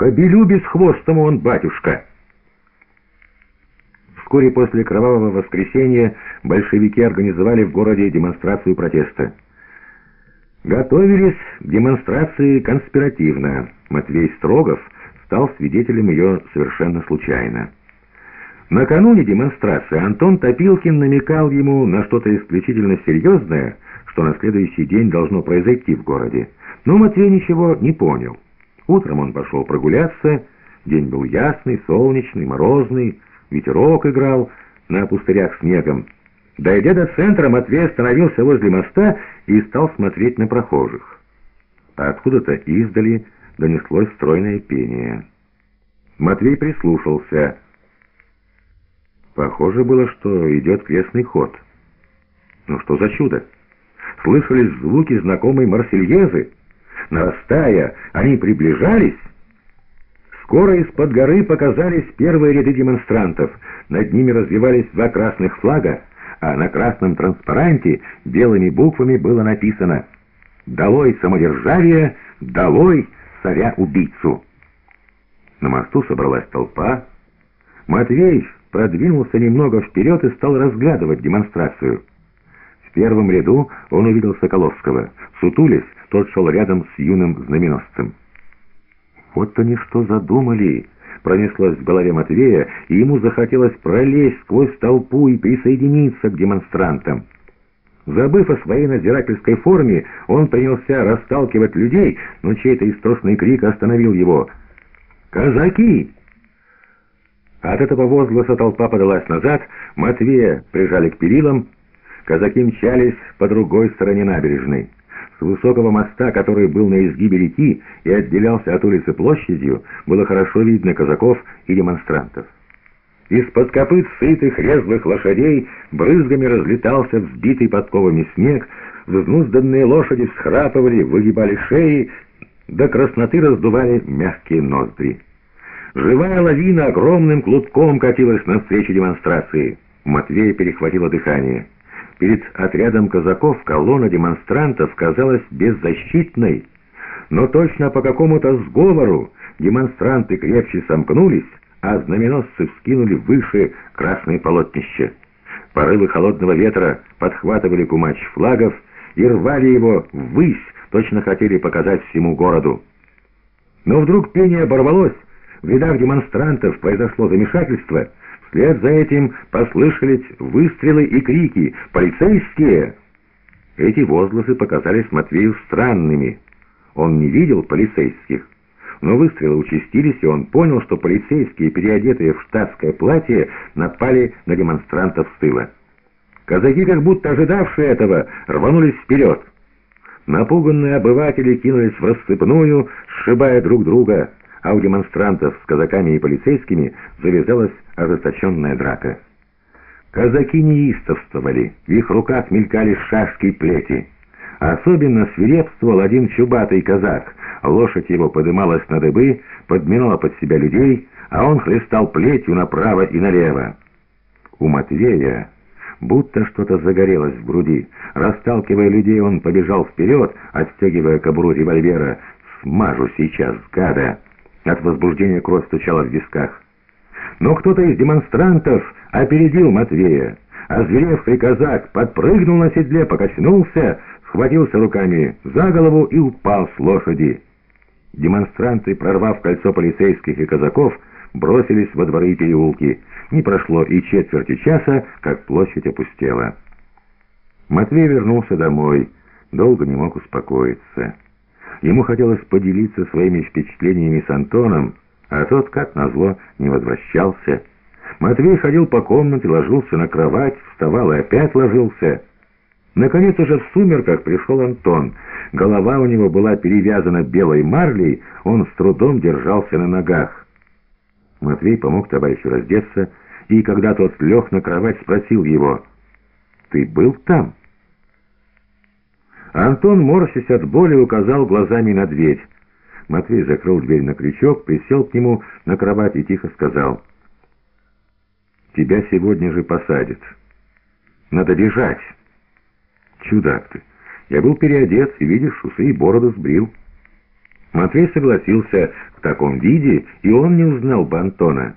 Кобелю бесхвостому он, батюшка!» Вскоре после кровавого воскресенья большевики организовали в городе демонстрацию протеста. Готовились к демонстрации конспиративно. Матвей Строгов стал свидетелем ее совершенно случайно. Накануне демонстрации Антон Топилкин намекал ему на что-то исключительно серьезное, что на следующий день должно произойти в городе. Но Матвей ничего не понял. Утром он пошел прогуляться, день был ясный, солнечный, морозный, ветерок играл на пустырях снегом. Дойдя до центра, Матвей остановился возле моста и стал смотреть на прохожих. А откуда-то издали донеслось стройное пение. Матвей прислушался — Похоже было, что идет крестный ход. Но что за чудо? Слышались звуки знакомой Марсельезы. Нарастая, они приближались. Скоро из-под горы показались первые ряды демонстрантов. Над ними развивались два красных флага, а на красном транспаранте белыми буквами было написано «Долой самодержавие, долой царя-убийцу». На мосту собралась толпа. Матвей продвинулся немного вперед и стал разглядывать демонстрацию. В первом ряду он увидел Соколовского. Сутулись, тот шел рядом с юным знаменосцем. «Вот они что задумали!» Пронеслось в голове Матвея, и ему захотелось пролезть сквозь толпу и присоединиться к демонстрантам. Забыв о своей надзирательской форме, он принялся расталкивать людей, но чей-то истошный крик остановил его. «Казаки!» От этого возгласа толпа подалась назад, Матвея прижали к перилам, казаки мчались по другой стороне набережной. С высокого моста, который был на изгибе реки и отделялся от улицы площадью, было хорошо видно казаков и демонстрантов. Из-под копыт сытых резвых лошадей брызгами разлетался взбитый подковами снег, взнузданные лошади всхрапывали, выгибали шеи, до красноты раздували мягкие ноздри. Живая лавина огромным клубком катилась навстречу демонстрации. Матвей перехватило дыхание. Перед отрядом казаков колонна демонстрантов казалась беззащитной, но точно по какому-то сговору демонстранты крепче сомкнулись, а знаменосцы вскинули выше красное полотнище. Порывы холодного ветра подхватывали кумач флагов и рвали его ввысь, точно хотели показать всему городу. Но вдруг пение оборвалось, в рядах демонстрантов произошло замешательство. Вслед за этим послышались выстрелы и крики «Полицейские!». Эти возгласы показались Матвею странными. Он не видел полицейских. Но выстрелы участились, и он понял, что полицейские, переодетые в штатское платье, напали на демонстрантов с тыла. Казаки, как будто ожидавшие этого, рванулись вперед. Напуганные обыватели кинулись в рассыпную, сшибая друг друга а у демонстрантов с казаками и полицейскими завязалась ожесточенная драка. Казаки неистовствовали, в их руках мелькали шашки и плети. Особенно свирепствовал один чубатый казак. Лошадь его подымалась на дыбы, подминала под себя людей, а он хлестал плетью направо и налево. У Матвея будто что-то загорелось в груди. Расталкивая людей, он побежал вперед, отстегивая кобуру револьвера. «Смажу сейчас, гада!» От возбуждения кровь стучала в висках. Но кто-то из демонстрантов опередил Матвея. Озверевший казак подпрыгнул на седле, покачнулся, схватился руками за голову и упал с лошади. Демонстранты, прорвав кольцо полицейских и казаков, бросились во дворы и переулки. Не прошло и четверти часа, как площадь опустела. Матвей вернулся домой, долго не мог успокоиться. Ему хотелось поделиться своими впечатлениями с Антоном, а тот, как назло, не возвращался. Матвей ходил по комнате, ложился на кровать, вставал и опять ложился. Наконец, уже в сумерках пришел Антон. Голова у него была перевязана белой марлей, он с трудом держался на ногах. Матвей помог товарищу раздеться, и когда тот лег на кровать, спросил его, «Ты был там?» Антон, морщась от боли, указал глазами на дверь. Матвей закрыл дверь на крючок, присел к нему на кровать и тихо сказал. «Тебя сегодня же посадят. Надо бежать». «Чудак ты! Я был переодет, и, видишь, усы и бороду сбрил». Матвей согласился в таком виде, и он не узнал бы Антона.